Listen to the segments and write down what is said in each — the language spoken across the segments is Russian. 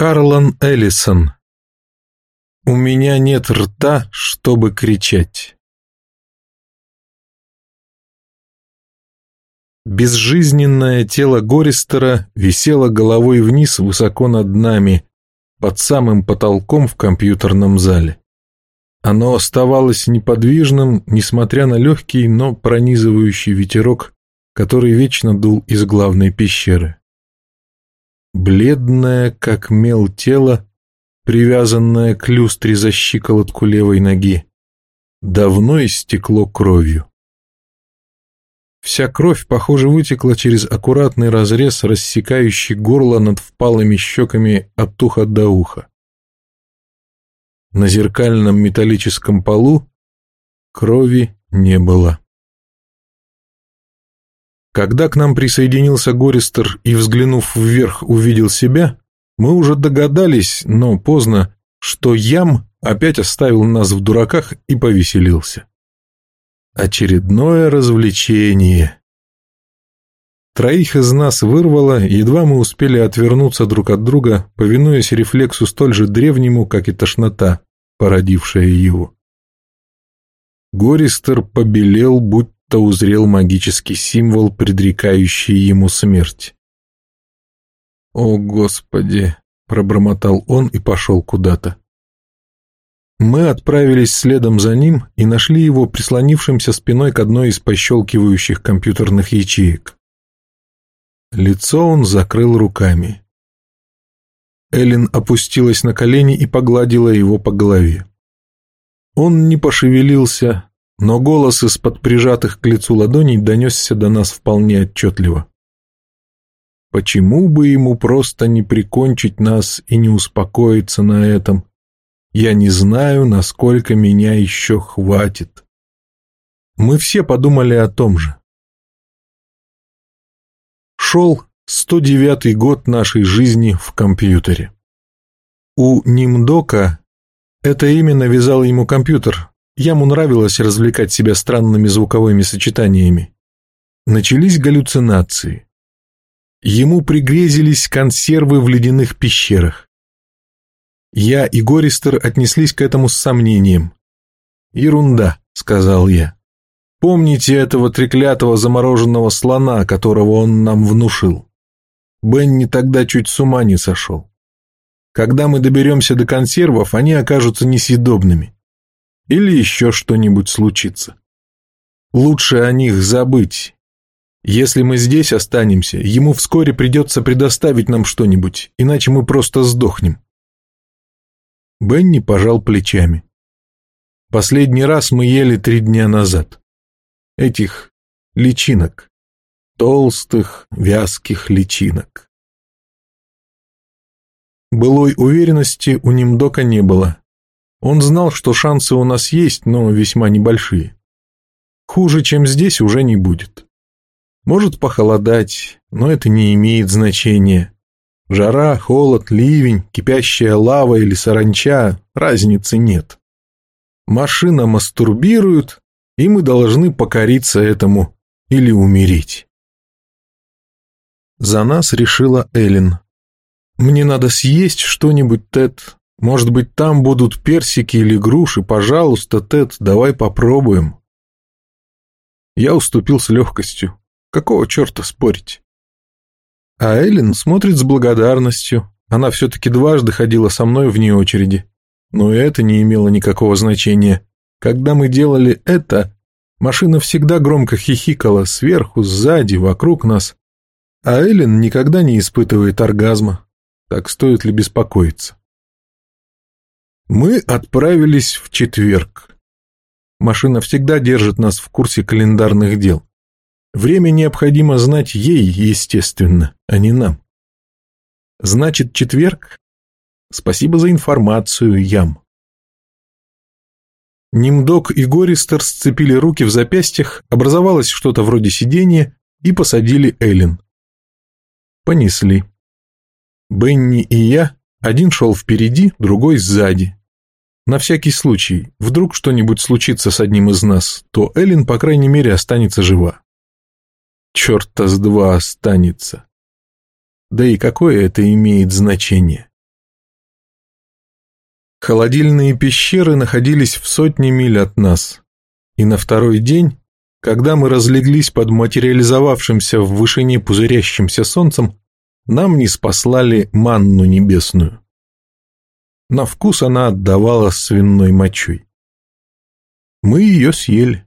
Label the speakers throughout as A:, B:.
A: Харлан Эллисон У меня нет рта, чтобы кричать. Безжизненное тело Гористера висело головой вниз высоко над нами, под самым потолком в компьютерном зале. Оно оставалось неподвижным, несмотря на легкий, но пронизывающий ветерок, который вечно дул из главной пещеры. Бледное, как мел тело, привязанное к люстре за щиколотку левой ноги, давно истекло кровью. Вся кровь, похоже, вытекла через аккуратный разрез, рассекающий горло над впалыми щеками от уха до уха. На зеркальном металлическом полу крови не было. Когда к нам присоединился Гористер и, взглянув вверх, увидел себя, мы уже догадались, но поздно, что Ям опять оставил нас в дураках и повеселился. Очередное развлечение. Троих из нас вырвало, едва мы успели отвернуться друг от друга, повинуясь рефлексу столь же древнему, как и тошнота, породившая его. Гористер побелел, будто узрел магический символ, предрекающий ему смерть. «О, Господи!» — пробормотал он и пошел куда-то. Мы отправились следом за ним и нашли его прислонившимся спиной к одной из пощелкивающих компьютерных ячеек. Лицо он закрыл руками. Эллен опустилась на колени и погладила его по голове. Он не пошевелился, но голос из-под прижатых к лицу ладоней донесся до нас вполне отчетливо. Почему бы ему просто не прикончить нас и не успокоиться на этом? Я не знаю, насколько меня еще хватит. Мы все подумали о том же. Шел 109-й год нашей жизни в компьютере. У Нимдока это имя навязал ему компьютер. Ему нравилось развлекать себя странными звуковыми сочетаниями. Начались галлюцинации. Ему пригрезились консервы в ледяных пещерах. Я и Гористер отнеслись к этому с сомнением. «Ерунда», — сказал я. «Помните этого треклятого замороженного слона, которого он нам внушил? Бенни тогда чуть с ума не сошел. Когда мы доберемся до консервов, они окажутся несъедобными. Или еще что-нибудь случится. Лучше о них забыть. Если мы здесь останемся, ему вскоре придется предоставить нам что-нибудь, иначе мы просто сдохнем». Бенни пожал плечами. Последний раз мы ели три дня назад. Этих личинок. Толстых, вязких личинок. Былой уверенности у Нимдока не было. Он знал, что шансы у нас есть, но весьма небольшие. Хуже, чем здесь, уже не будет. Может похолодать, но это не имеет значения. Жара, холод, ливень, кипящая лава или саранча – разницы нет. Машина мастурбирует, и мы должны покориться этому или умереть. За нас решила Эллен. «Мне надо съесть что-нибудь, Тед. Может быть, там будут персики или груши. Пожалуйста, Тед, давай попробуем». Я уступил с легкостью. Какого черта спорить? А Эллен смотрит с благодарностью. Она все-таки дважды ходила со мной вне очереди. Но это не имело никакого значения. Когда мы делали это, машина всегда громко хихикала сверху, сзади, вокруг нас. А Эллен никогда не испытывает оргазма. Так стоит ли беспокоиться? Мы отправились в четверг. Машина всегда держит нас в курсе календарных дел. Время необходимо знать ей, естественно, а не нам. Значит, четверг? Спасибо за информацию, Ям. Нимдок и Гористер сцепили руки в запястьях, образовалось что-то вроде сидения и посадили Эллен. Понесли. Бенни и я, один шел впереди, другой сзади. На всякий случай, вдруг что-нибудь случится с одним из нас, то Эллен, по крайней мере, останется жива. Черта с два останется. Да и какое это имеет значение? Холодильные пещеры находились в сотне миль от нас, и на второй день, когда мы разлеглись под материализовавшимся в вышине пузырящимся солнцем, нам не спаслали манну небесную. На вкус она отдавала свиной мочой. Мы ее съели.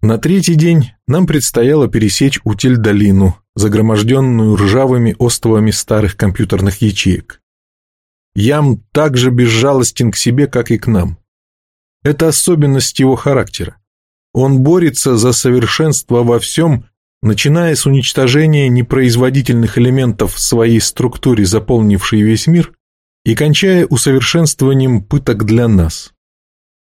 A: На третий день нам предстояло пересечь Утиль-долину, загроможденную ржавыми островами старых компьютерных ячеек. Ям так же безжалостен к себе, как и к нам. Это особенность его характера. Он борется за совершенство во всем, начиная с уничтожения непроизводительных элементов в своей структуре, заполнившей весь мир, и кончая усовершенствованием пыток для нас.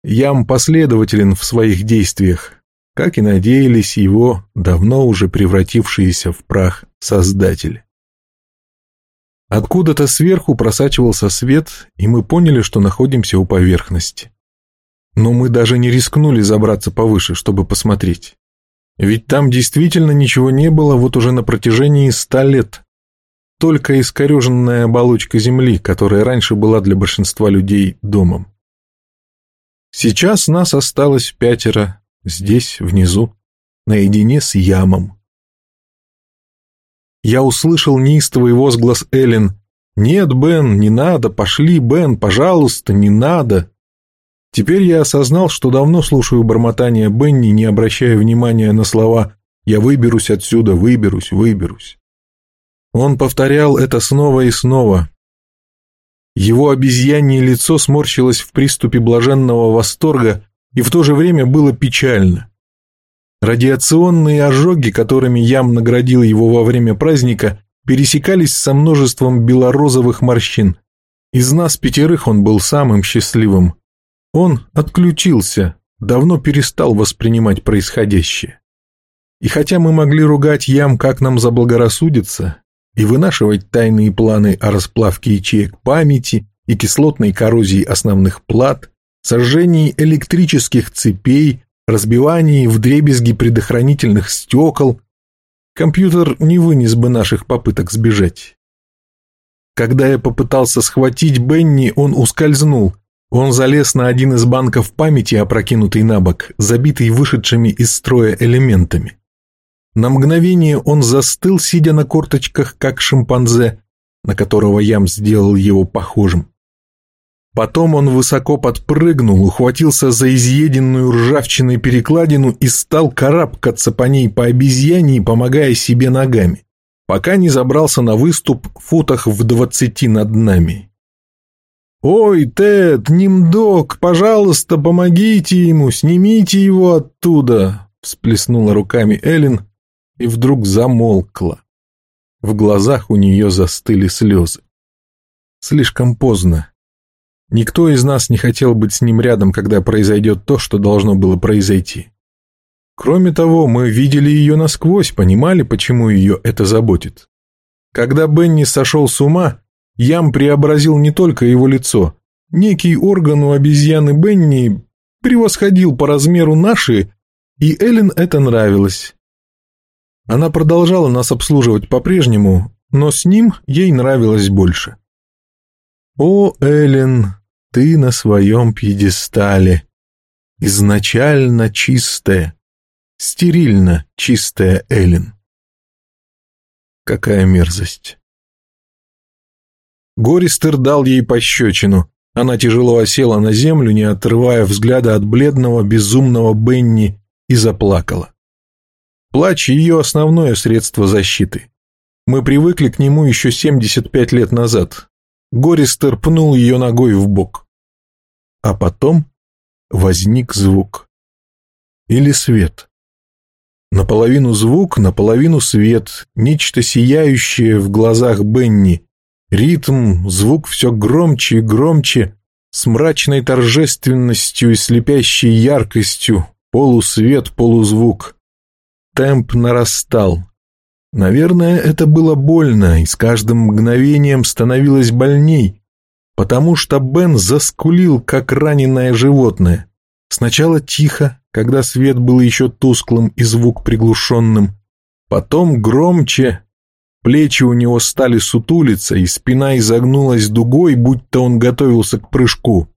A: Ям последователен в своих действиях, как и надеялись его давно уже превратившиеся в прах создатели. Откуда-то сверху просачивался свет, и мы поняли, что находимся у поверхности. Но мы даже не рискнули забраться повыше, чтобы посмотреть. Ведь там действительно ничего не было вот уже на протяжении ста лет. Только искореженная оболочка Земли, которая раньше была для большинства людей домом. Сейчас нас осталось пятеро, здесь, внизу, наедине с ямом. Я услышал неистовый возглас Эллен. «Нет, Бен, не надо, пошли, Бен, пожалуйста, не надо!» Теперь я осознал, что давно слушаю бормотание Бенни, не обращая внимания на слова «Я выберусь отсюда, выберусь, выберусь». Он повторял это снова и снова. Его обезьянье лицо сморщилось в приступе блаженного восторга, и в то же время было печально. Радиационные ожоги, которыми Ям наградил его во время праздника, пересекались со множеством белорозовых морщин. Из нас пятерых он был самым счастливым. Он отключился, давно перестал воспринимать происходящее. И хотя мы могли ругать Ям, как нам заблагорассудится, и вынашивать тайные планы о расплавке ячеек памяти и кислотной коррозии основных плат, сожжении электрических цепей, разбивании вдребезги предохранительных стекол, компьютер не вынес бы наших попыток сбежать. Когда я попытался схватить Бенни, он ускользнул. Он залез на один из банков памяти, опрокинутый на бок, забитый вышедшими из строя элементами. На мгновение он застыл, сидя на корточках, как шимпанзе, на которого Ям сделал его похожим. Потом он высоко подпрыгнул, ухватился за изъеденную ржавчиной перекладину и стал карабкаться по ней по обезьяне, помогая себе ногами, пока не забрался на выступ в футах в двадцати над нами. «Ой, Тед, Нимдок, пожалуйста, помогите ему, снимите его оттуда!» всплеснула руками Эллен и вдруг замолкла. В глазах у нее застыли слезы. Слишком поздно. Никто из нас не хотел быть с ним рядом, когда произойдет то, что должно было произойти. Кроме того, мы видели ее насквозь, понимали, почему ее это заботит. Когда Бенни сошел с ума, Ям преобразил не только его лицо. Некий орган у обезьяны Бенни превосходил по размеру наши, и Эллен это нравилось. Она продолжала нас обслуживать по-прежнему, но с ним ей нравилось больше. «О, Эллен, ты на своем пьедестале, изначально чистая, стерильно чистая Эллен». Какая мерзость. Гористер дал ей пощечину. Она тяжело осела на землю, не отрывая взгляда от бледного, безумного Бенни, и заплакала. Плач – ее основное средство защиты. Мы привыкли к нему еще 75 лет назад. Гористер пнул ее ногой в бок. А потом возник звук. Или свет. Наполовину звук, наполовину свет, нечто сияющее в глазах Бенни. Ритм, звук все громче и громче, с мрачной торжественностью и слепящей яркостью, полусвет, полузвук. Темп нарастал. Наверное, это было больно, и с каждым мгновением становилось больней, потому что Бен заскулил, как раненое животное. Сначала тихо, когда свет был еще тусклым и звук приглушенным, потом громче, Плечи у него стали сутулиться, и спина изогнулась дугой, будто он готовился к прыжку.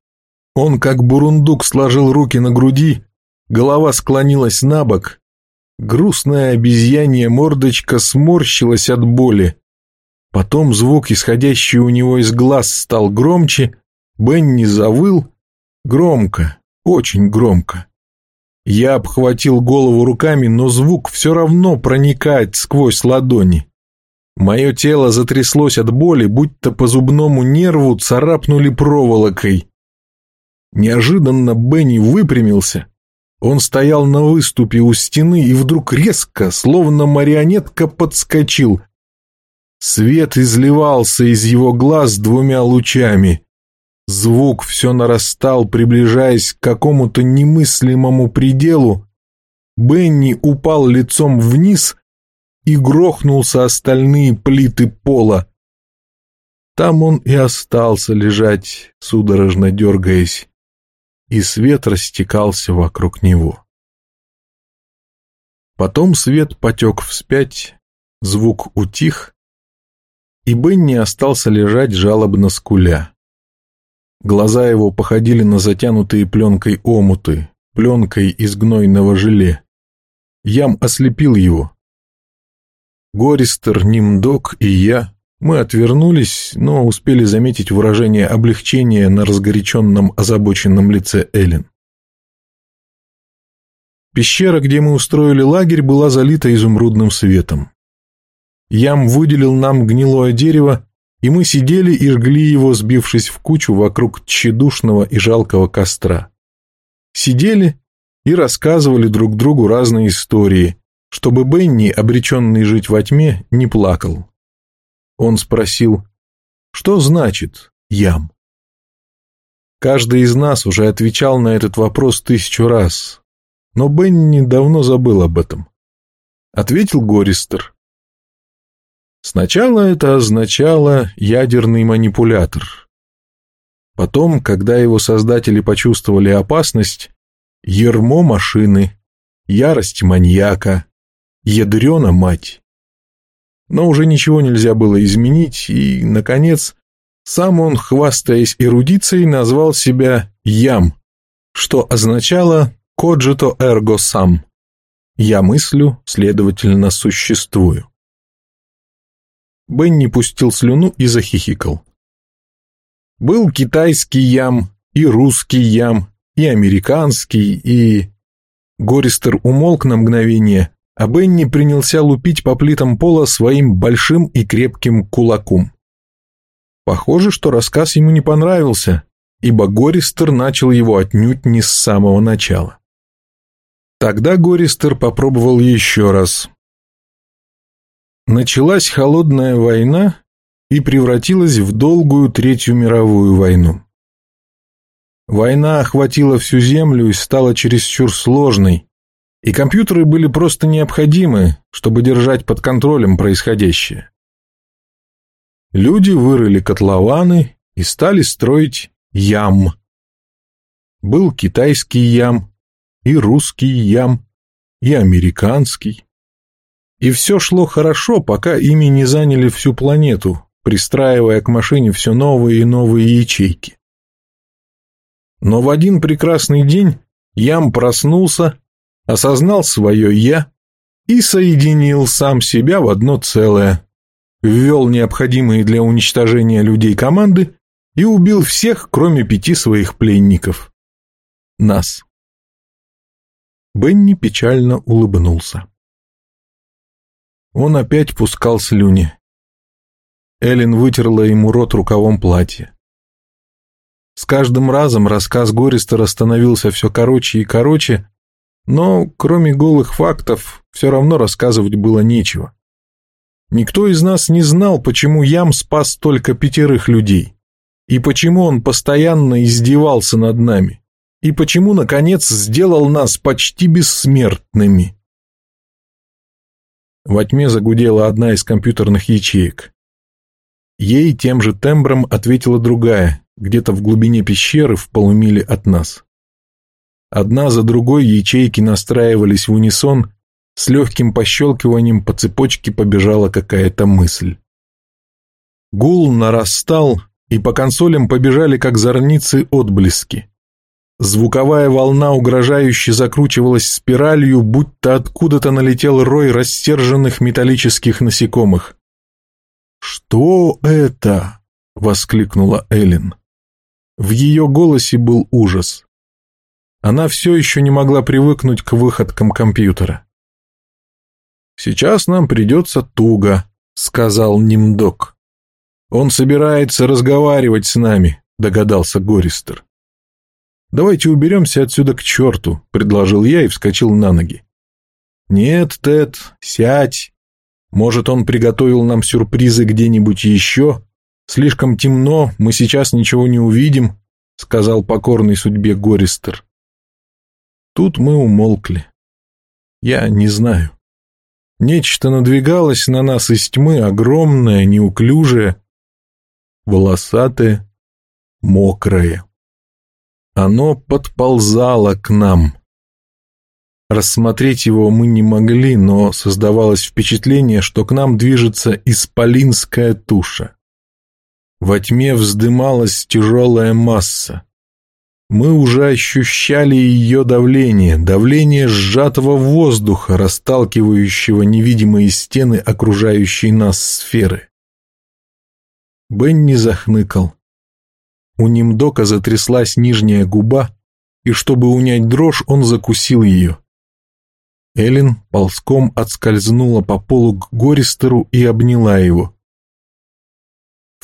A: Он, как бурундук, сложил руки на груди, голова склонилась на бок. Грустная обезьянья мордочка сморщилась от боли. Потом звук, исходящий у него из глаз, стал громче, Бенни завыл. Громко, очень громко. Я обхватил голову руками, но звук все равно проникает сквозь ладони. Мое тело затряслось от боли, будто по зубному нерву царапнули проволокой. Неожиданно Бенни выпрямился. Он стоял на выступе у стены и вдруг резко, словно марионетка, подскочил. Свет изливался из его глаз двумя лучами. Звук все нарастал, приближаясь к какому-то немыслимому пределу. Бенни упал лицом вниз и грохнулся остальные плиты пола. Там он и остался лежать, судорожно дергаясь, и свет растекался вокруг него. Потом свет потек вспять, звук утих, и Бенни остался лежать жалобно скуля. Глаза его походили на затянутые пленкой омуты, пленкой из гнойного желе. Ям ослепил его. Гористер, Нимдок и я, мы отвернулись, но успели заметить выражение облегчения на разгоряченном, озабоченном лице Эллен. Пещера, где мы устроили лагерь, была залита изумрудным светом. Ям выделил нам гнилое дерево и мы сидели и жгли его, сбившись в кучу вокруг тщедушного и жалкого костра. Сидели и рассказывали друг другу разные истории, чтобы Бенни, обреченный жить во тьме, не плакал. Он спросил, что значит «ям»? Каждый из нас уже отвечал на этот вопрос тысячу раз, но Бенни давно забыл об этом. Ответил Гористер. Сначала это означало ядерный манипулятор. Потом, когда его создатели почувствовали опасность, ермо машины, ярость маньяка, ядрена мать. Но уже ничего нельзя было изменить, и, наконец, сам он, хвастаясь эрудицией, назвал себя «ям», что означало «cogito ergo sum» – «я мыслю, следовательно, существую». Бенни пустил слюну и захихикал. Был китайский ям, и русский ям, и американский, и... Гористер умолк на мгновение, а Бенни принялся лупить по плитам пола своим большим и крепким кулаком. Похоже, что рассказ ему не понравился, ибо Гористер начал его отнюдь не с самого начала. Тогда Гористер попробовал еще раз, Началась холодная война и превратилась в долгую Третью мировую войну. Война охватила всю Землю и стала чересчур сложной, и компьютеры были просто необходимы, чтобы держать под контролем происходящее. Люди вырыли котлованы и стали строить ям. Был китайский ям, и русский ям, и американский. И все шло хорошо, пока ими не заняли всю планету, пристраивая к машине все новые и новые ячейки. Но в один прекрасный день Ям проснулся, осознал свое «я» и соединил сам себя в одно целое, ввел необходимые для уничтожения людей команды и убил всех, кроме пяти своих пленников. Нас. Бенни печально улыбнулся. Он опять пускал слюни. Эллен вытерла ему рот рукавом платья. С каждым разом рассказ Гористера становился все короче и короче, но, кроме голых фактов, все равно рассказывать было нечего. Никто из нас не знал, почему Ям спас только пятерых людей, и почему он постоянно издевался над нами, и почему, наконец, сделал нас почти бессмертными. Во тьме загудела одна из компьютерных ячеек. Ей тем же тембром ответила другая, где-то в глубине пещеры в полумиле от нас. Одна за другой ячейки настраивались в унисон, С легким пощелкиванием по цепочке побежала какая-то мысль. Гул нарастал, и по консолям побежали, как зорницы, отблески. Звуковая волна угрожающе закручивалась спиралью, будто откуда-то налетел рой рассерженных металлических насекомых. «Что это?» — воскликнула Эллен. В ее голосе был ужас. Она все еще не могла привыкнуть к выходкам компьютера. «Сейчас нам придется туго», — сказал Нимдок. «Он собирается разговаривать с нами», — догадался Гористер. «Давайте уберемся отсюда к черту», — предложил я и вскочил на ноги. «Нет, Тед, сядь. Может, он приготовил нам сюрпризы где-нибудь еще? Слишком темно, мы сейчас ничего не увидим», — сказал покорный судьбе Гористер. Тут мы умолкли. Я не знаю. Нечто надвигалось на нас из тьмы, огромное, неуклюжее, волосатое, мокрое. Оно подползало к нам. Рассмотреть его мы не могли, но создавалось впечатление, что к нам движется исполинская туша. Во тьме вздымалась тяжелая масса. Мы уже ощущали ее давление, давление сжатого воздуха, расталкивающего невидимые стены окружающей нас сферы. Бенни захныкал. У Нимдока затряслась нижняя губа, и чтобы унять дрожь, он закусил ее. Эллен ползком отскользнула по полу к Гористеру и обняла его.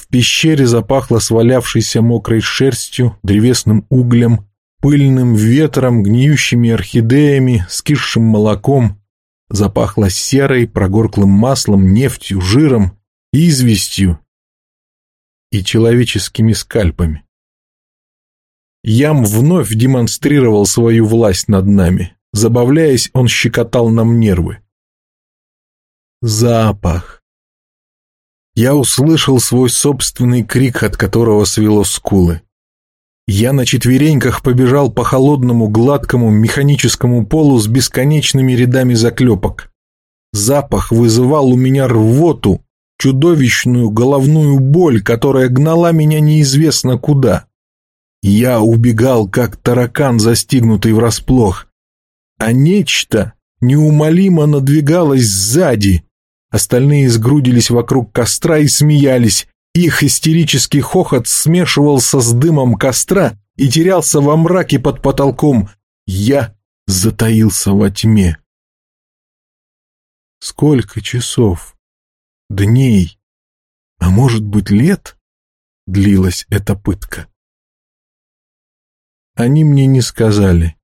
A: В пещере запахло свалявшейся мокрой шерстью, древесным углем, пыльным ветром, гниющими орхидеями, скисшим молоком. Запахло серой, прогорклым маслом, нефтью, жиром, известью и человеческими скальпами. Ям вновь демонстрировал свою власть над нами. Забавляясь, он щекотал нам нервы. Запах. Я услышал свой собственный крик, от которого свело скулы. Я на четвереньках побежал по холодному, гладкому, механическому полу с бесконечными рядами заклепок. Запах вызывал у меня рвоту, чудовищную головную боль, которая гнала меня неизвестно куда. Я убегал, как таракан, застигнутый врасплох. А нечто неумолимо надвигалось сзади. Остальные сгрудились вокруг костра и смеялись. Их истерический хохот смешивался с дымом костра и терялся во мраке под потолком. Я затаился во тьме. Сколько часов? дней, а может быть лет, длилась эта пытка. Они мне не сказали.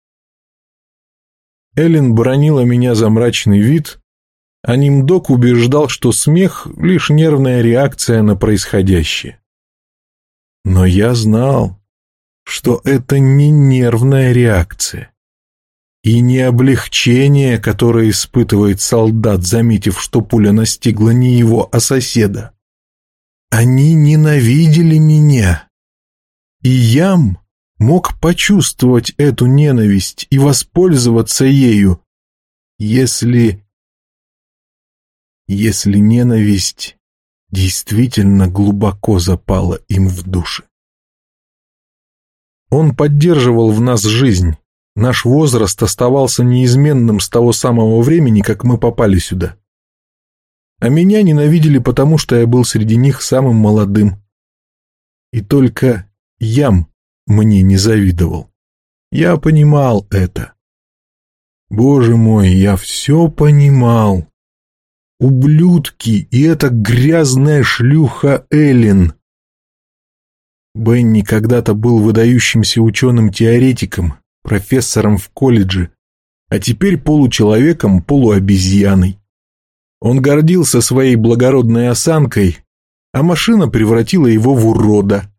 A: Эллен бронила меня за мрачный вид, а Нимдок убеждал, что смех — лишь нервная реакция на происходящее. Но я знал, что это не нервная реакция и не облегчение, которое испытывает солдат, заметив, что пуля настигла не его, а соседа. Они ненавидели меня. И Ям мог почувствовать эту ненависть и воспользоваться ею, если... если ненависть действительно глубоко запала им в души. Он поддерживал в нас жизнь, Наш возраст оставался неизменным с того самого времени, как мы попали сюда. А меня ненавидели потому, что я был среди них самым молодым. И только Ям мне не завидовал. Я понимал это. Боже мой, я все понимал. Ублюдки и эта грязная шлюха Эллен. Бенни когда-то был выдающимся ученым-теоретиком, профессором в колледже, а теперь получеловеком, полуобезьяной. Он гордился своей благородной осанкой, а машина превратила его в урода.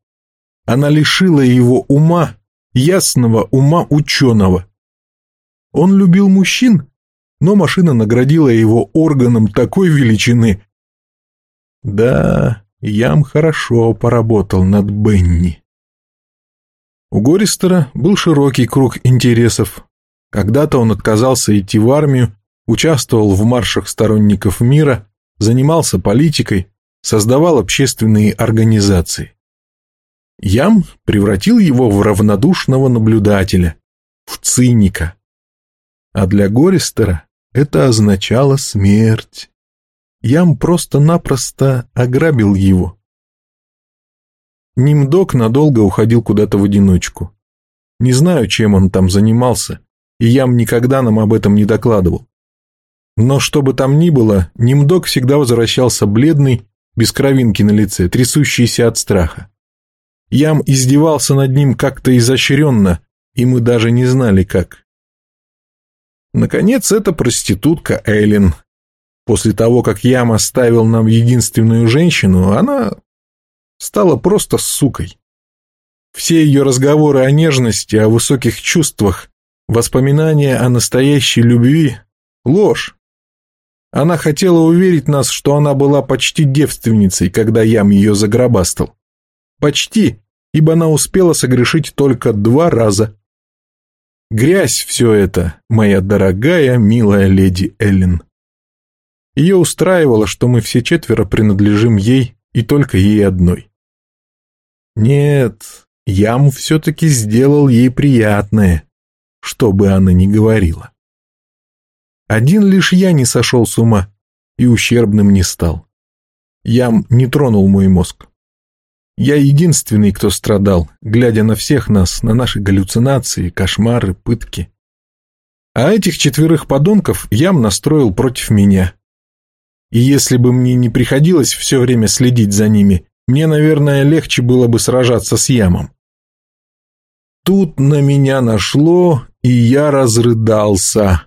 A: Она лишила его ума, ясного ума ученого. Он любил мужчин, но машина наградила его органом такой величины. Да, Ям хорошо поработал над Бенни. У Гористера был широкий круг интересов. Когда-то он отказался идти в армию, участвовал в маршах сторонников мира, занимался политикой, создавал общественные организации. Ям превратил его в равнодушного наблюдателя, в циника. А для Гористера это означало смерть. Ям просто-напросто ограбил его. Нимдок надолго уходил куда-то в одиночку. Не знаю, чем он там занимался, и Ям никогда нам об этом не докладывал. Но что бы там ни было, Нимдок всегда возвращался бледный, без кровинки на лице, трясущийся от страха. Ям издевался над ним как-то изощренно, и мы даже не знали как. Наконец, это проститутка Эйлин. После того, как Ям оставил нам единственную женщину, она стала просто сукой. Все ее разговоры о нежности, о высоких чувствах, воспоминания о настоящей любви – ложь. Она хотела уверить нас, что она была почти девственницей, когда Ям ее загробастал. Почти, ибо она успела согрешить только два раза. Грязь все это, моя дорогая, милая леди Эллен. Ее устраивало, что мы все четверо принадлежим ей и только ей одной. Нет, Ям все-таки сделал ей приятное, что бы она ни говорила. Один лишь я не сошел с ума и ущербным не стал. Ям не тронул мой мозг. Я единственный, кто страдал, глядя на всех нас, на наши галлюцинации, кошмары, пытки. А этих четверых подонков Ям настроил против меня. И если бы мне не приходилось все время следить за ними, мне, наверное, легче было бы сражаться с Ямом. Тут на меня нашло, и я разрыдался.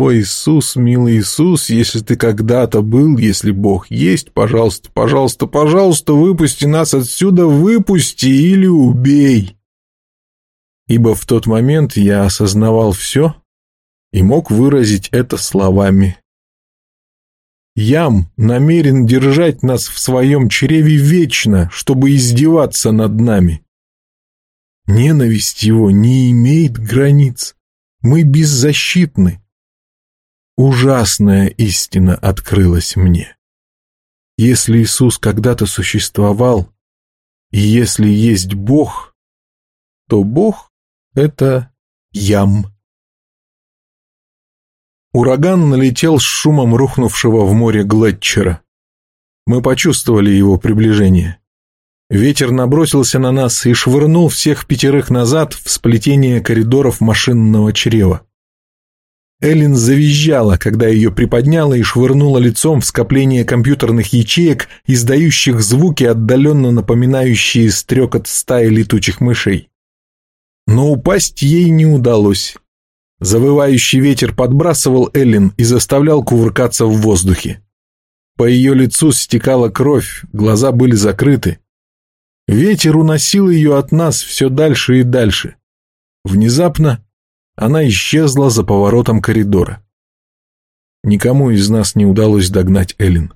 A: «О, Иисус, милый Иисус, если ты когда-то был, если Бог есть, пожалуйста, пожалуйста, пожалуйста, выпусти нас отсюда, выпусти или убей!» Ибо в тот момент я осознавал все и мог выразить это словами. Ям намерен держать нас в своем чреве вечно, чтобы издеваться над нами. Ненависть его не имеет границ. Мы беззащитны ужасная истина открылась мне. Если Иисус когда-то существовал, и если есть Бог, то Бог — это ям. Ураган налетел с шумом рухнувшего в море Глетчера. Мы почувствовали его приближение. Ветер набросился на нас и швырнул всех пятерых назад в сплетение коридоров машинного чрева. Эллен завизжала, когда ее приподняло и швырнуло лицом в скопление компьютерных ячеек, издающих звуки, отдаленно напоминающие стрекот стаи летучих мышей. Но упасть ей не удалось. Завывающий ветер подбрасывал Эллен и заставлял кувыркаться в воздухе. По ее лицу стекала кровь, глаза были закрыты. Ветер уносил ее от нас все дальше и дальше. Внезапно она исчезла за поворотом коридора. Никому из нас не удалось догнать Эллен.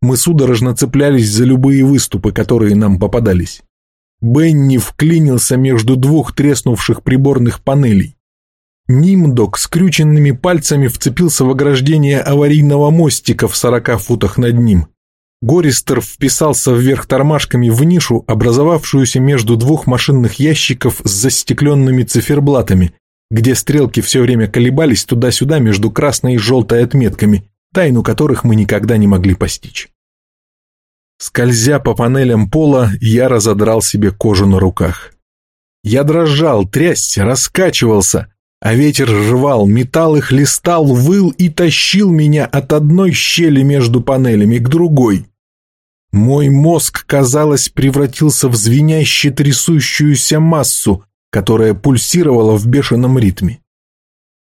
A: Мы судорожно цеплялись за любые выступы, которые нам попадались. Бенни вклинился между двух треснувших приборных панелей. Нимдок скрюченными пальцами вцепился в ограждение аварийного мостика в сорока футах над ним. Гористер вписался вверх тормашками в нишу, образовавшуюся между двух машинных ящиков с застекленными циферблатами, где стрелки все время колебались туда-сюда между красной и желтой отметками, тайну которых мы никогда не могли постичь. Скользя по панелям пола, я разодрал себе кожу на руках. Я дрожал, трясся, раскачивался, а ветер рвал, металл их листал, выл и тащил меня от одной щели между панелями к другой. Мой мозг, казалось, превратился в звеняще трясущуюся массу, которая пульсировала в бешеном ритме.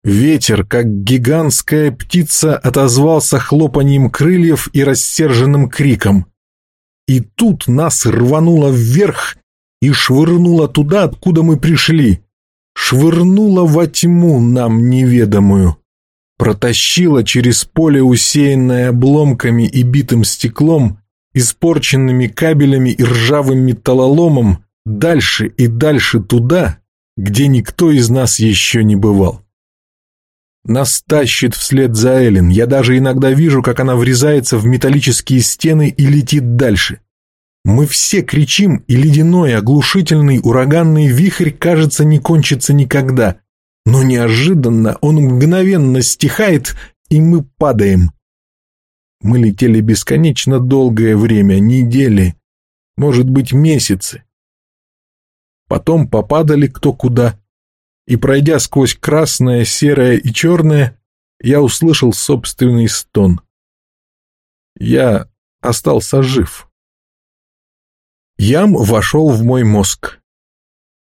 A: Ветер, как гигантская птица, отозвался хлопанием крыльев и рассерженным криком. И тут нас рвануло вверх и швырнуло туда, откуда мы пришли. Швырнуло во тьму нам неведомую. Протащило через поле, усеянное обломками и битым стеклом, испорченными кабелями и ржавым металлоломом, дальше и дальше туда, где никто из нас еще не бывал. Нас тащит вслед за Эллен. Я даже иногда вижу, как она врезается в металлические стены и летит дальше. Мы все кричим, и ледяной, оглушительный, ураганный вихрь, кажется, не кончится никогда. Но неожиданно он мгновенно стихает, и мы падаем. Мы летели бесконечно долгое время, недели, может быть, месяцы. Потом попадали кто куда, и, пройдя сквозь красное, серое и черное, я услышал собственный стон. Я остался жив. Ям вошел в мой мозг.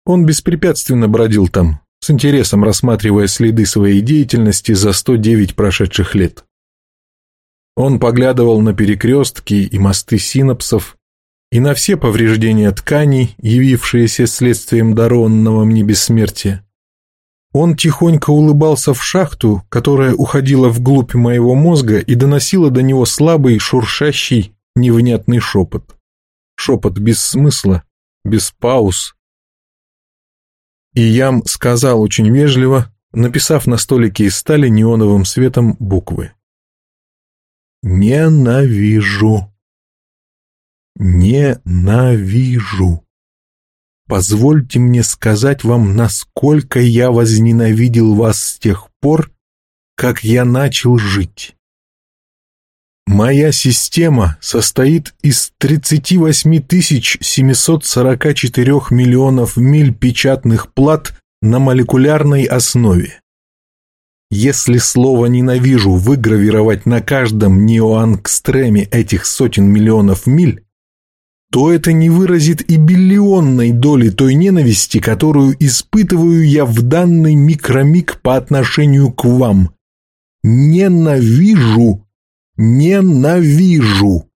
A: Он беспрепятственно бродил там, с интересом рассматривая следы своей деятельности за 109 прошедших лет. Он поглядывал на перекрестки и мосты синапсов, и на все повреждения тканей, явившиеся следствием дарованного мне бессмертия. Он тихонько улыбался в шахту, которая уходила вглубь моего мозга и доносила до него слабый, шуршащий, невнятный шепот. Шепот без смысла, без пауз. И Ям сказал очень вежливо, написав на столике из стали неоновым светом буквы. «Ненавижу. Ненавижу». Позвольте мне сказать вам, насколько я возненавидел вас с тех пор, как я начал жить. Моя система состоит из 38 744 миллионов миль печатных плат на молекулярной основе. Если слово «ненавижу» выгравировать на каждом неоангстреме этих сотен миллионов миль, то это не выразит и биллионной доли той ненависти, которую испытываю я в данный микромиг по отношению к вам. Ненавижу, ненавижу.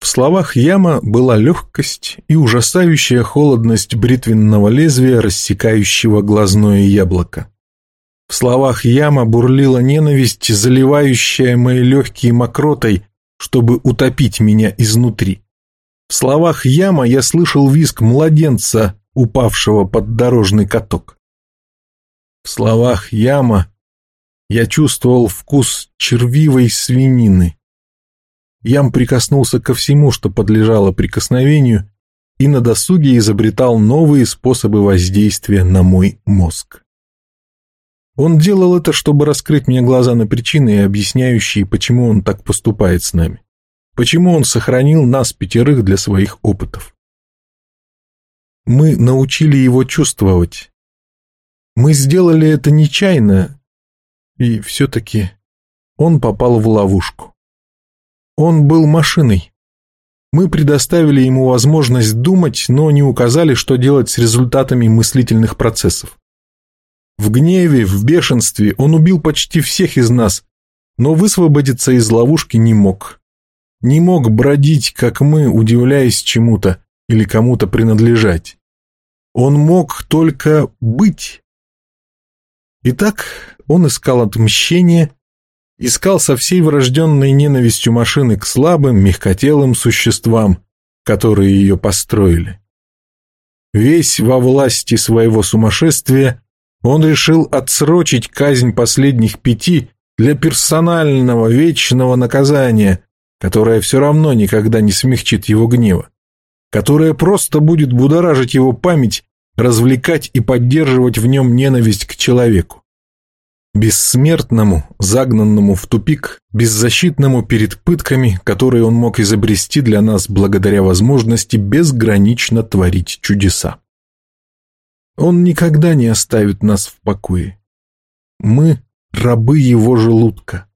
A: В словах Яма была легкость и ужасающая холодность бритвенного лезвия, рассекающего глазное яблоко. В словах Яма бурлила ненависть, заливающая мои легкие мокротой, чтобы утопить меня изнутри. В словах яма я слышал визг младенца, упавшего под дорожный каток. В словах яма я чувствовал вкус червивой свинины. Ям прикоснулся ко всему, что подлежало прикосновению, и на досуге изобретал новые способы воздействия на мой мозг. Он делал это, чтобы раскрыть мне глаза на причины, объясняющие, почему он так поступает с нами. Почему он сохранил нас пятерых для своих опытов. Мы научили его чувствовать. Мы сделали это нечаянно, и все-таки он попал в ловушку. Он был машиной. Мы предоставили ему возможность думать, но не указали, что делать с результатами мыслительных процессов. В гневе, в бешенстве он убил почти всех из нас, но высвободиться из ловушки не мог. Не мог бродить, как мы, удивляясь чему-то или кому-то принадлежать. Он мог только быть. Итак, он искал отмщения, искал со всей врожденной ненавистью машины к слабым, мягкотелым существам, которые ее построили. Весь во власти своего сумасшествия он решил отсрочить казнь последних пяти для персонального вечного наказания, которое все равно никогда не смягчит его гнева, которое просто будет будоражить его память, развлекать и поддерживать в нем ненависть к человеку. Бессмертному, загнанному в тупик, беззащитному перед пытками, которые он мог изобрести для нас благодаря возможности безгранично творить чудеса. Он никогда не оставит нас в покое. Мы – рабы его желудка.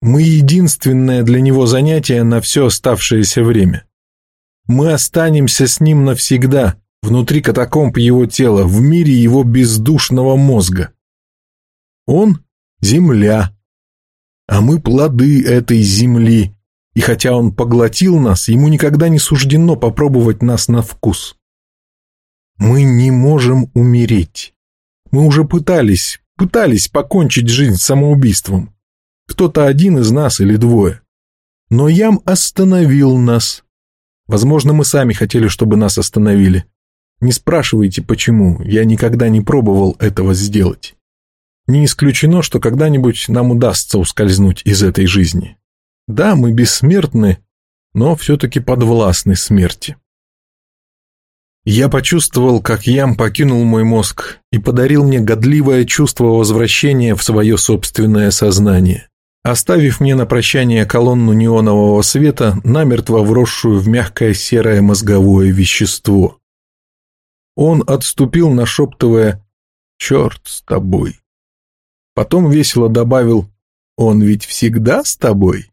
A: Мы – единственное для него занятие на все оставшееся время. Мы останемся с ним навсегда, внутри катакомб его тела, в мире его бездушного мозга. Он – земля, а мы – плоды этой земли, и хотя он поглотил нас, ему никогда не суждено попробовать нас на вкус. Мы не можем умереть. Мы уже пытались, пытались покончить жизнь самоубийством. Кто-то один из нас или двое. Но Ям остановил нас. Возможно, мы сами хотели, чтобы нас остановили. Не спрашивайте, почему, я никогда не пробовал этого сделать. Не исключено, что когда-нибудь нам удастся ускользнуть из этой жизни. Да, мы бессмертны, но все-таки подвластны смерти. Я почувствовал, как ям покинул мой мозг и подарил мне годливое чувство возвращения в свое собственное сознание, оставив мне на прощание колонну неонового света, намертво вросшую в мягкое серое мозговое вещество. Он отступил, нашептывая «Черт с тобой». Потом весело добавил «Он ведь всегда с тобой».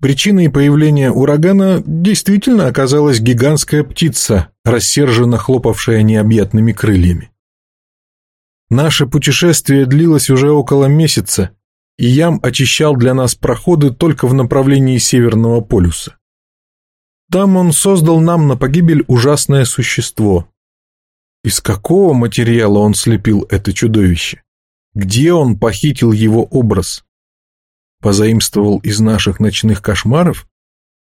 A: Причиной появления урагана действительно оказалась гигантская птица, рассерженно хлопавшая необъятными крыльями. Наше путешествие длилось уже около месяца, и Ям очищал для нас проходы только в направлении Северного полюса. Там он создал нам на погибель ужасное существо. Из какого материала он слепил это чудовище? Где он похитил его образ? Позаимствовал из наших ночных кошмаров?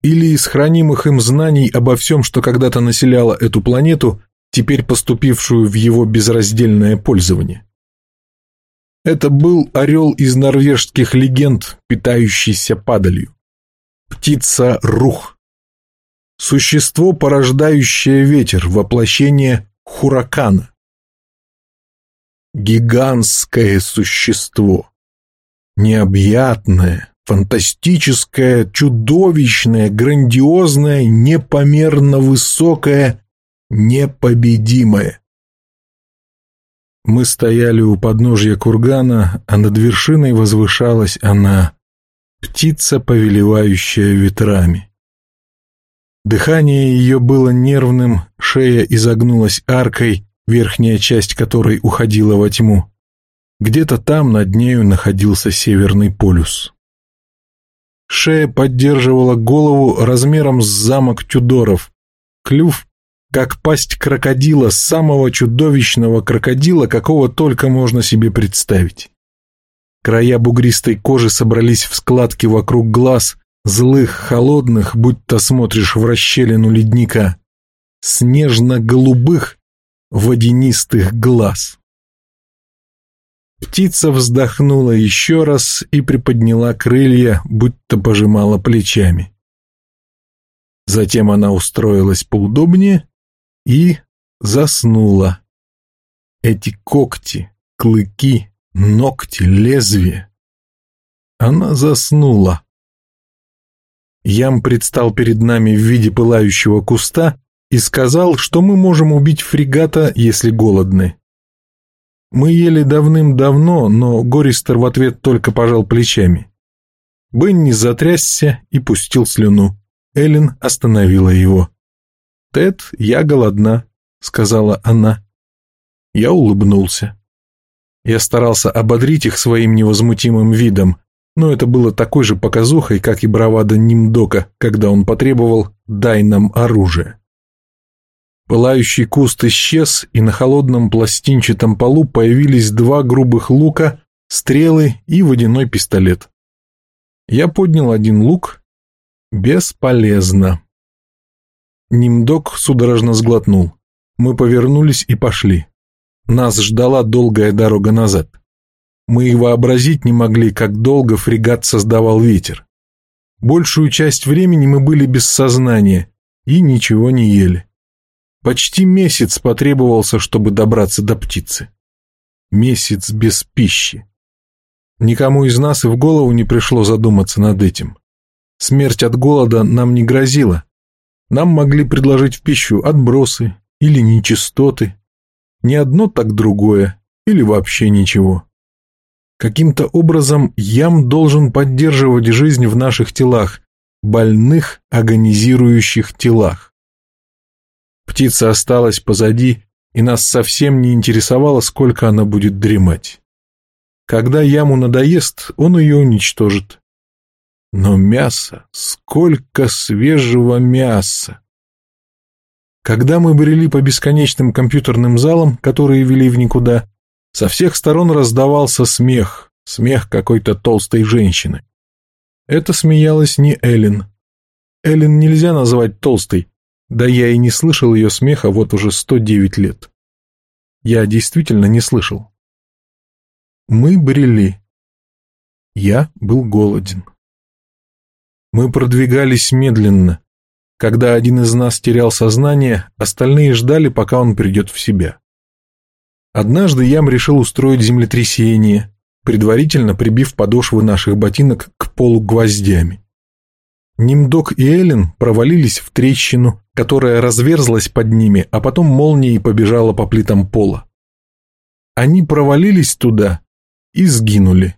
A: Или из хранимых им знаний обо всем, что когда-то населяло эту планету, теперь поступившую в его безраздельное пользование? Это был орел из норвежских легенд, питающийся падалью. Птица Рух. Существо, порождающее ветер, воплощение Хуракана. Гигантское существо необъятное, фантастическое, чудовищное, грандиозное, непомерно высокое, непобедимое. Мы стояли у подножья кургана, а над вершиной возвышалась она, птица, повелевающая ветрами. Дыхание ее было нервным, шея изогнулась аркой, верхняя часть которой уходила во тьму. Где-то там над нею находился Северный полюс. Шея поддерживала голову размером с замок Тюдоров. Клюв, как пасть крокодила, самого чудовищного крокодила, какого только можно себе представить. Края бугристой кожи собрались в складки вокруг глаз, злых, холодных, будто смотришь в расщелину ледника, снежно-голубых, водянистых глаз. Птица вздохнула еще раз и приподняла крылья, будто пожимала плечами. Затем она устроилась поудобнее и заснула. Эти когти, клыки, ногти, лезвия. Она заснула. Ям предстал перед нами в виде пылающего куста и сказал, что мы можем убить фрегата, если голодны. Мы ели давным-давно, но Гористер в ответ только пожал плечами. Бенни затрясся и пустил слюну. Эллен остановила его. «Тед, я голодна», — сказала она. Я улыбнулся. Я старался ободрить их своим невозмутимым видом, но это было такой же показухой, как и бравада Нимдока, когда он потребовал «дай нам оружие». Пылающий куст исчез, и на холодном пластинчатом полу появились два грубых лука, стрелы и водяной пистолет. Я поднял один лук. Бесполезно. Нимдок судорожно сглотнул. Мы повернулись и пошли. Нас ждала долгая дорога назад. Мы и вообразить не могли, как долго фрегат создавал ветер. Большую часть времени мы были без сознания и ничего не ели. Почти месяц потребовался, чтобы добраться до птицы. Месяц без пищи. Никому из нас и в голову не пришло задуматься над этим. Смерть от голода нам не грозила. Нам могли предложить в пищу отбросы или нечистоты. Не одно, так другое, или вообще ничего. Каким-то образом ям должен поддерживать жизнь в наших телах, больных, агонизирующих телах. Птица осталась позади, и нас совсем не интересовало, сколько она будет дремать. Когда яму надоест, он ее уничтожит. Но мясо, сколько свежего мяса! Когда мы брели по бесконечным компьютерным залам, которые вели в никуда, со всех сторон раздавался смех, смех какой-то толстой женщины. Это смеялась не Эллен. Эллен нельзя назвать толстой, да я и не слышал ее смеха вот уже 109 лет. Я действительно не слышал. Мы брели. Я был голоден. Мы продвигались медленно. Когда один из нас терял сознание, остальные ждали, пока он придет в себя. Однажды Ям решил устроить землетрясение, предварительно прибив подошвы наших ботинок к полу гвоздями. Нимдок и Эллен провалились в трещину, которая разверзлась под ними, а потом молнией побежала по плитам пола. Они провалились туда и сгинули.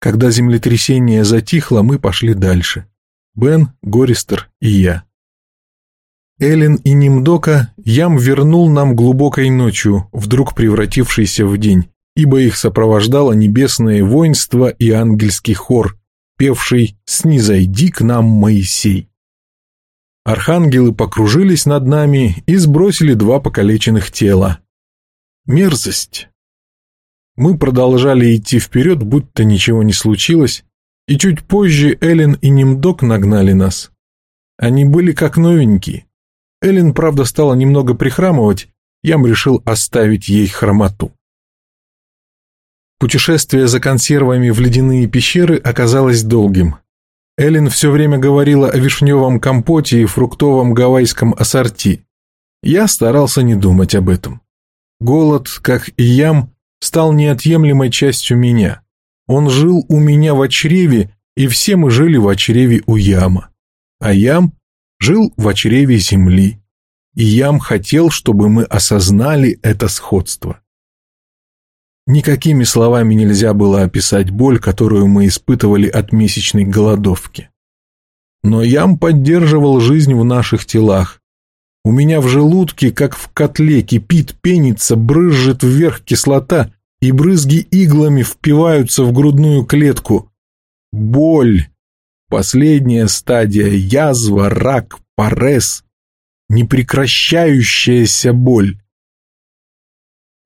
A: Когда землетрясение затихло, мы пошли дальше. Бен, Гористер и я. Эллен и Нимдока Ям вернул нам глубокой ночью, вдруг превратившийся в день, ибо их сопровождало небесное воинство и ангельский хор, певший «Снизойди к нам, Моисей». Архангелы покружились над нами и сбросили два покалеченных тела. Мерзость. Мы продолжали идти вперед, будто ничего не случилось, и чуть позже Эллен и Нимдок нагнали нас. Они были как новенькие. Эллен, правда, стала немного прихрамывать, Ям решил оставить ей хромоту. Путешествие за консервами в ледяные пещеры оказалось долгим. Эллен все время говорила о вишневом компоте и фруктовом гавайском ассорти. Я старался не думать об этом. Голод, как и ям, стал неотъемлемой частью меня. Он жил у меня в чреве, и все мы жили в чреве у яма. А ям жил в чреве земли. И ям хотел, чтобы мы осознали это сходство. Никакими словами нельзя было описать боль, которую мы испытывали от месячной голодовки. Но ям поддерживал жизнь в наших телах. У меня в желудке, как в котле, кипит, пенится, брызжет вверх кислота, и брызги иглами впиваются в грудную клетку. Боль. Последняя стадия, язва, рак, парез. Непрекращающаяся боль.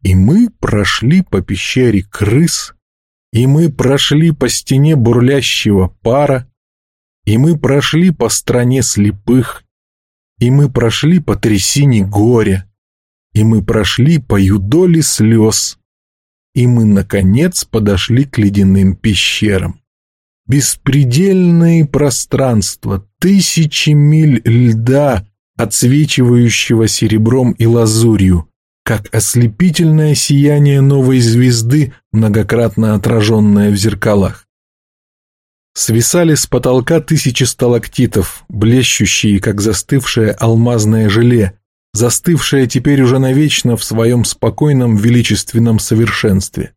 A: И мы прошли по пещере крыс, и мы прошли по стене бурлящего пара, и мы прошли по стране слепых, и мы прошли по трясине горя, и мы прошли по юдоле слез, и мы, наконец, подошли к ледяным пещерам. Беспредельные пространства, тысячи миль льда, отсвечивающего серебром и лазурью, как ослепительное сияние новой звезды, многократно отраженное в зеркалах. Свисали с потолка тысячи сталактитов, блещущие, как застывшее алмазное желе, застывшее теперь уже навечно в своем спокойном величественном совершенстве.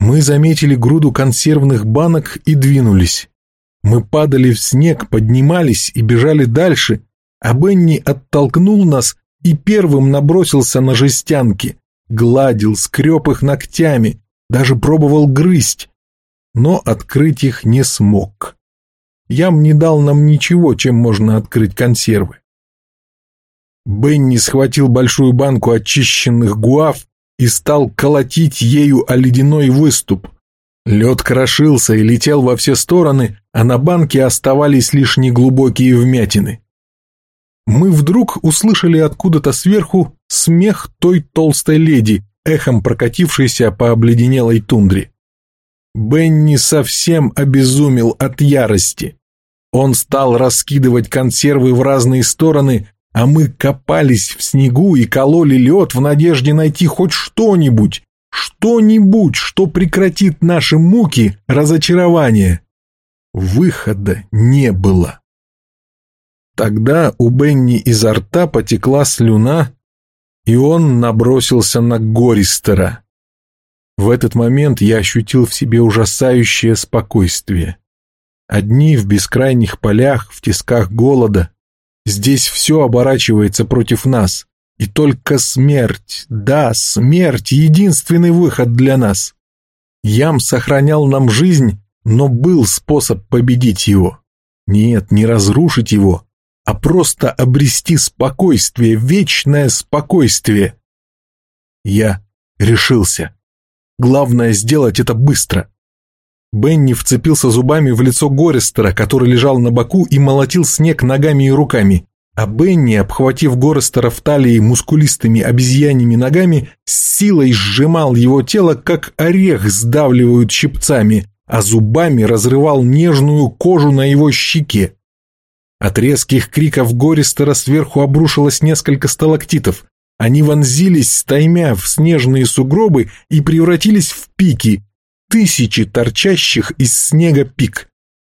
A: Мы заметили груду консервных банок и двинулись. Мы падали в снег, поднимались и бежали дальше, а Бенни оттолкнул нас и первым набросился на жестянки, гладил, скреб их ногтями, даже пробовал грызть, но открыть их не смог. Ям не дал нам ничего, чем можно открыть консервы. Бенни схватил большую банку очищенных гуав и стал колотить ею о ледяной выступ. Лед крошился и летел во все стороны, а на банке оставались лишь неглубокие вмятины мы вдруг услышали откуда-то сверху смех той толстой леди, эхом прокатившейся по обледенелой тундре. Бенни совсем обезумел от ярости. Он стал раскидывать консервы в разные стороны, а мы копались в снегу и кололи лед в надежде найти хоть что-нибудь, что-нибудь, что прекратит наши муки, разочарование. Выхода не было. Тогда у Бенни изо рта потекла слюна, и он набросился на Гористера. В этот момент я ощутил в себе ужасающее спокойствие. Одни в бескрайних полях, в тисках голода. Здесь все оборачивается против нас. И только смерть, да, смерть — единственный выход для нас. Ям сохранял нам жизнь, но был способ победить его. Нет, не разрушить его, а просто обрести спокойствие, вечное спокойствие. Я решился. Главное сделать это быстро. Бенни вцепился зубами в лицо Горестера, который лежал на боку и молотил снег ногами и руками. а Бенни, обхватив Горестера в талии мускулистыми обезьяньими ногами, с силой сжимал его тело, как орех сдавливают щипцами, а зубами разрывал нежную кожу на его щеке. От резких криков Горестера сверху обрушилось несколько сталактитов. Они вонзились стаймя в снежные сугробы и превратились в пики, тысячи торчащих из снега пик.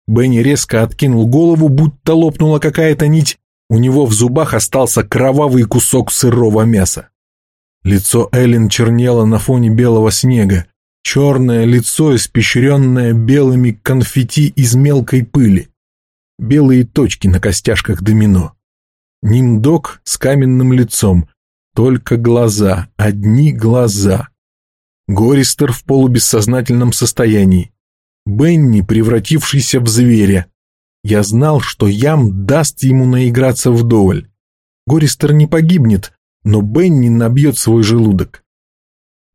A: Бенни резко откинул голову, будто лопнула какая-то нить, у него в зубах остался кровавый кусок сырого мяса. Лицо Эллен чернело на фоне белого снега. Черное лицо, испещренное белыми конфетти из мелкой пыли. Белые точки на костяшках домино. Нимдок с каменным лицом. Только глаза, одни глаза. Гористер в полубессознательном состоянии. Бенни, превратившийся в зверя. Я знал, что Ям даст ему наиграться вдоволь. Гористер не погибнет, но Бенни набьет свой желудок.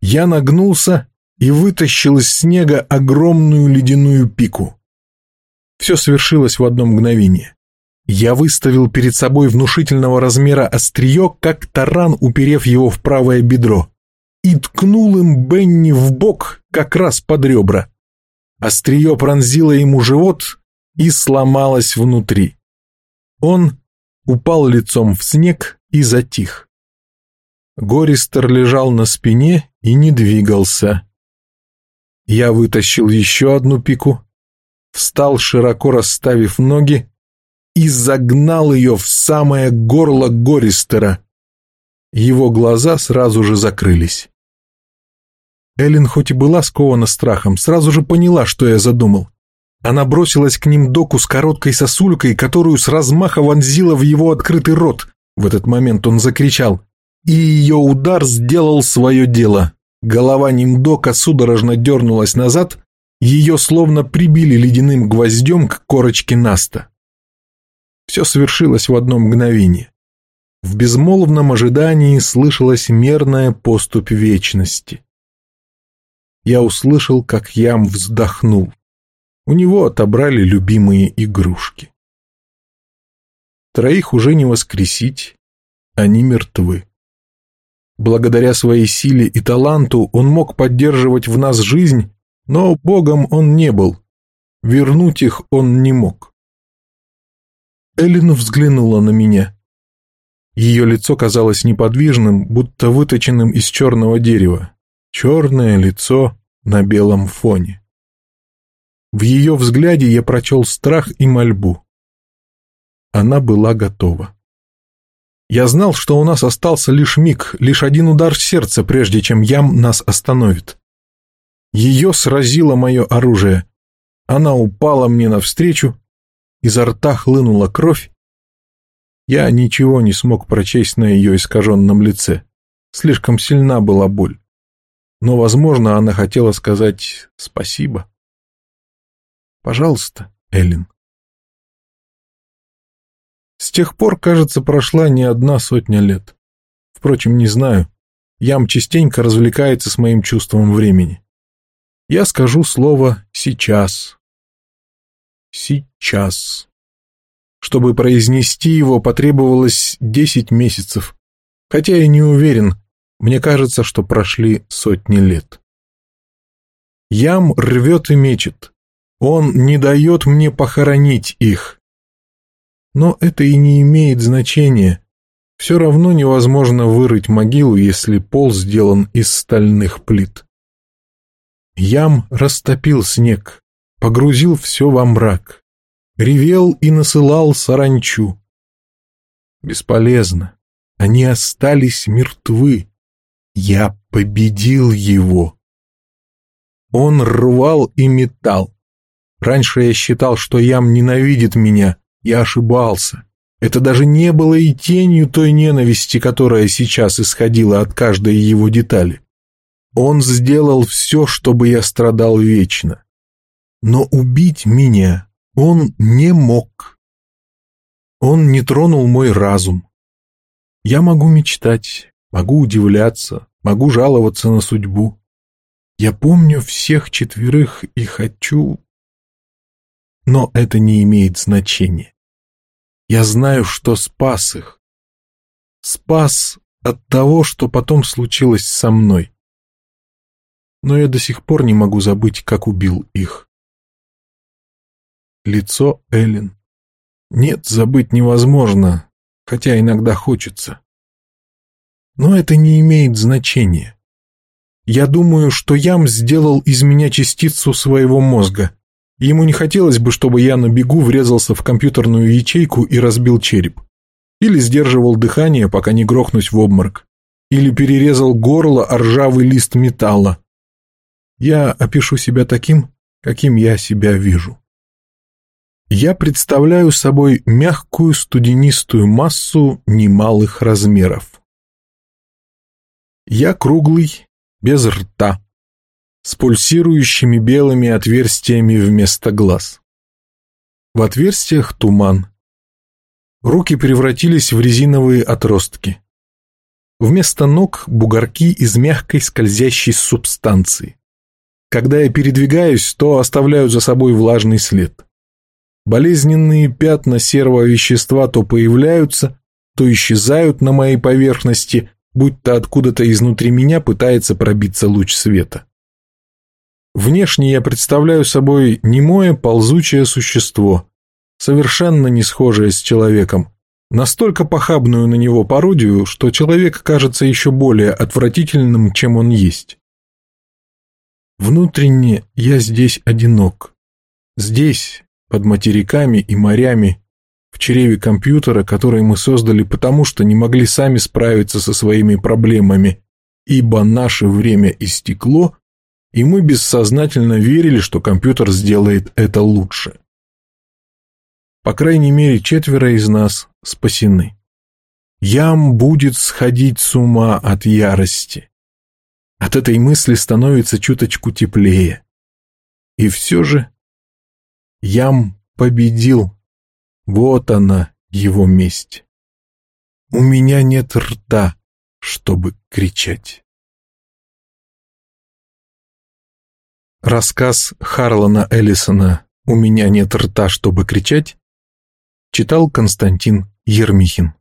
A: Я нагнулся и вытащил из снега огромную ледяную пику. Все свершилось в одно мгновение. Я выставил перед собой внушительного размера острие, как таран, уперев его в правое бедро, и ткнул им Бенни в бок, как раз под ребра. Острие пронзило ему живот, и сломалась внутри. Он упал лицом в снег и затих. Гористер лежал на спине и не двигался. Я вытащил еще одну пику, встал, широко расставив ноги, и загнал ее в самое горло Гористера. Его глаза сразу же закрылись. Эллен хоть и была скована страхом, сразу же поняла, что я задумал. Она бросилась к ним доку с короткой сосулькой, которую с размаха вонзила в его открытый рот. В этот момент он закричал. И ее удар сделал свое дело. Голова Нимдока судорожно дернулась назад, ее словно прибили ледяным гвоздем к корочке Наста. Все свершилось в одно мгновение. В безмолвном ожидании слышалась мерная поступь вечности. Я услышал, как Ям вздохнул. У него отобрали любимые игрушки. Троих уже не воскресить, они мертвы. Благодаря своей силе и таланту он мог поддерживать в нас жизнь, но богом он не был. Вернуть их он не мог. Эллен взглянула на меня. Ее лицо казалось неподвижным, будто выточенным из черного дерева. Черное лицо на белом фоне. В ее взгляде я прочел страх и мольбу. Она была готова. Я знал, что у нас остался лишь миг, лишь один удар сердца, прежде чем ям нас остановит. Ее сразило мое оружие. Она упала мне навстречу, изо рта хлынула кровь. Я ничего не смог прочесть на ее искаженном лице. Слишком сильна была боль. Но, возможно, она хотела сказать спасибо. Пожалуйста, Эллен. С тех пор, кажется, прошла не одна сотня лет. Впрочем, не знаю. Ям частенько развлекается с моим чувством времени. Я скажу слово «сейчас». Сейчас. Чтобы произнести его, потребовалось десять месяцев. Хотя я не уверен, мне кажется, что прошли сотни лет. Ям рвет и мечет. Он не дает мне похоронить их. Но это и не имеет значения. Все равно невозможно вырыть могилу, если пол сделан из стальных плит. Ям растопил снег, погрузил все во мрак, ревел и насылал саранчу. Бесполезно. Они остались мертвы. Я победил его. Он рвал и метал. Раньше я считал, что Ям ненавидит меня. Я ошибался. Это даже не было и тенью той ненависти, которая сейчас исходила от каждой его детали. Он сделал все, чтобы я страдал вечно. Но убить меня он не мог. Он не тронул мой разум. Я могу мечтать, могу удивляться, могу жаловаться на судьбу. Я помню всех четверых и хочу, но это не имеет значения. Я знаю, что спас их. Спас от того, что потом случилось со мной. Но я до сих пор не могу забыть, как убил их. Лицо Эллен. Нет, забыть невозможно, хотя иногда хочется. Но это не имеет значения. Я думаю, что Ям сделал из меня частицу своего мозга. Ему не хотелось бы, чтобы я на бегу врезался в компьютерную ячейку и разбил череп. Или сдерживал дыхание, пока не грохнусь в обморок. Или перерезал горло о ржавый лист металла. Я опишу себя таким, каким я себя вижу. Я представляю собой мягкую студенистую массу немалых размеров. Я круглый, без рта, с пульсирующими белыми отверстиями вместо глаз. В отверстиях туман. Руки превратились в резиновые отростки. Вместо ног бугорки из мягкой скользящей субстанции. Когда я передвигаюсь, то оставляю за собой влажный след. Болезненные пятна серого вещества то появляются, то исчезают на моей поверхности, будто откуда-то изнутри меня пытается пробиться луч света. Внешне я представляю собой немое ползучее существо, совершенно не схожее с человеком, настолько похабную на него пародию, что человек кажется еще более отвратительным, чем он есть. Внутренне я здесь одинок. Здесь, под материками и морями, в чреве компьютера, который мы создали потому, что не могли сами справиться со своими проблемами, ибо наше время истекло, и мы бессознательно верили, что компьютер сделает это лучше. По крайней мере, четверо из нас спасены. Ям будет сходить с ума от ярости. От этой мысли становится чуточку теплее. И все же Ям победил вот она, его месть. У меня нет рта, чтобы кричать. Рассказ Харлана Эллисона «У меня нет рта, чтобы кричать» читал Константин Ермихин.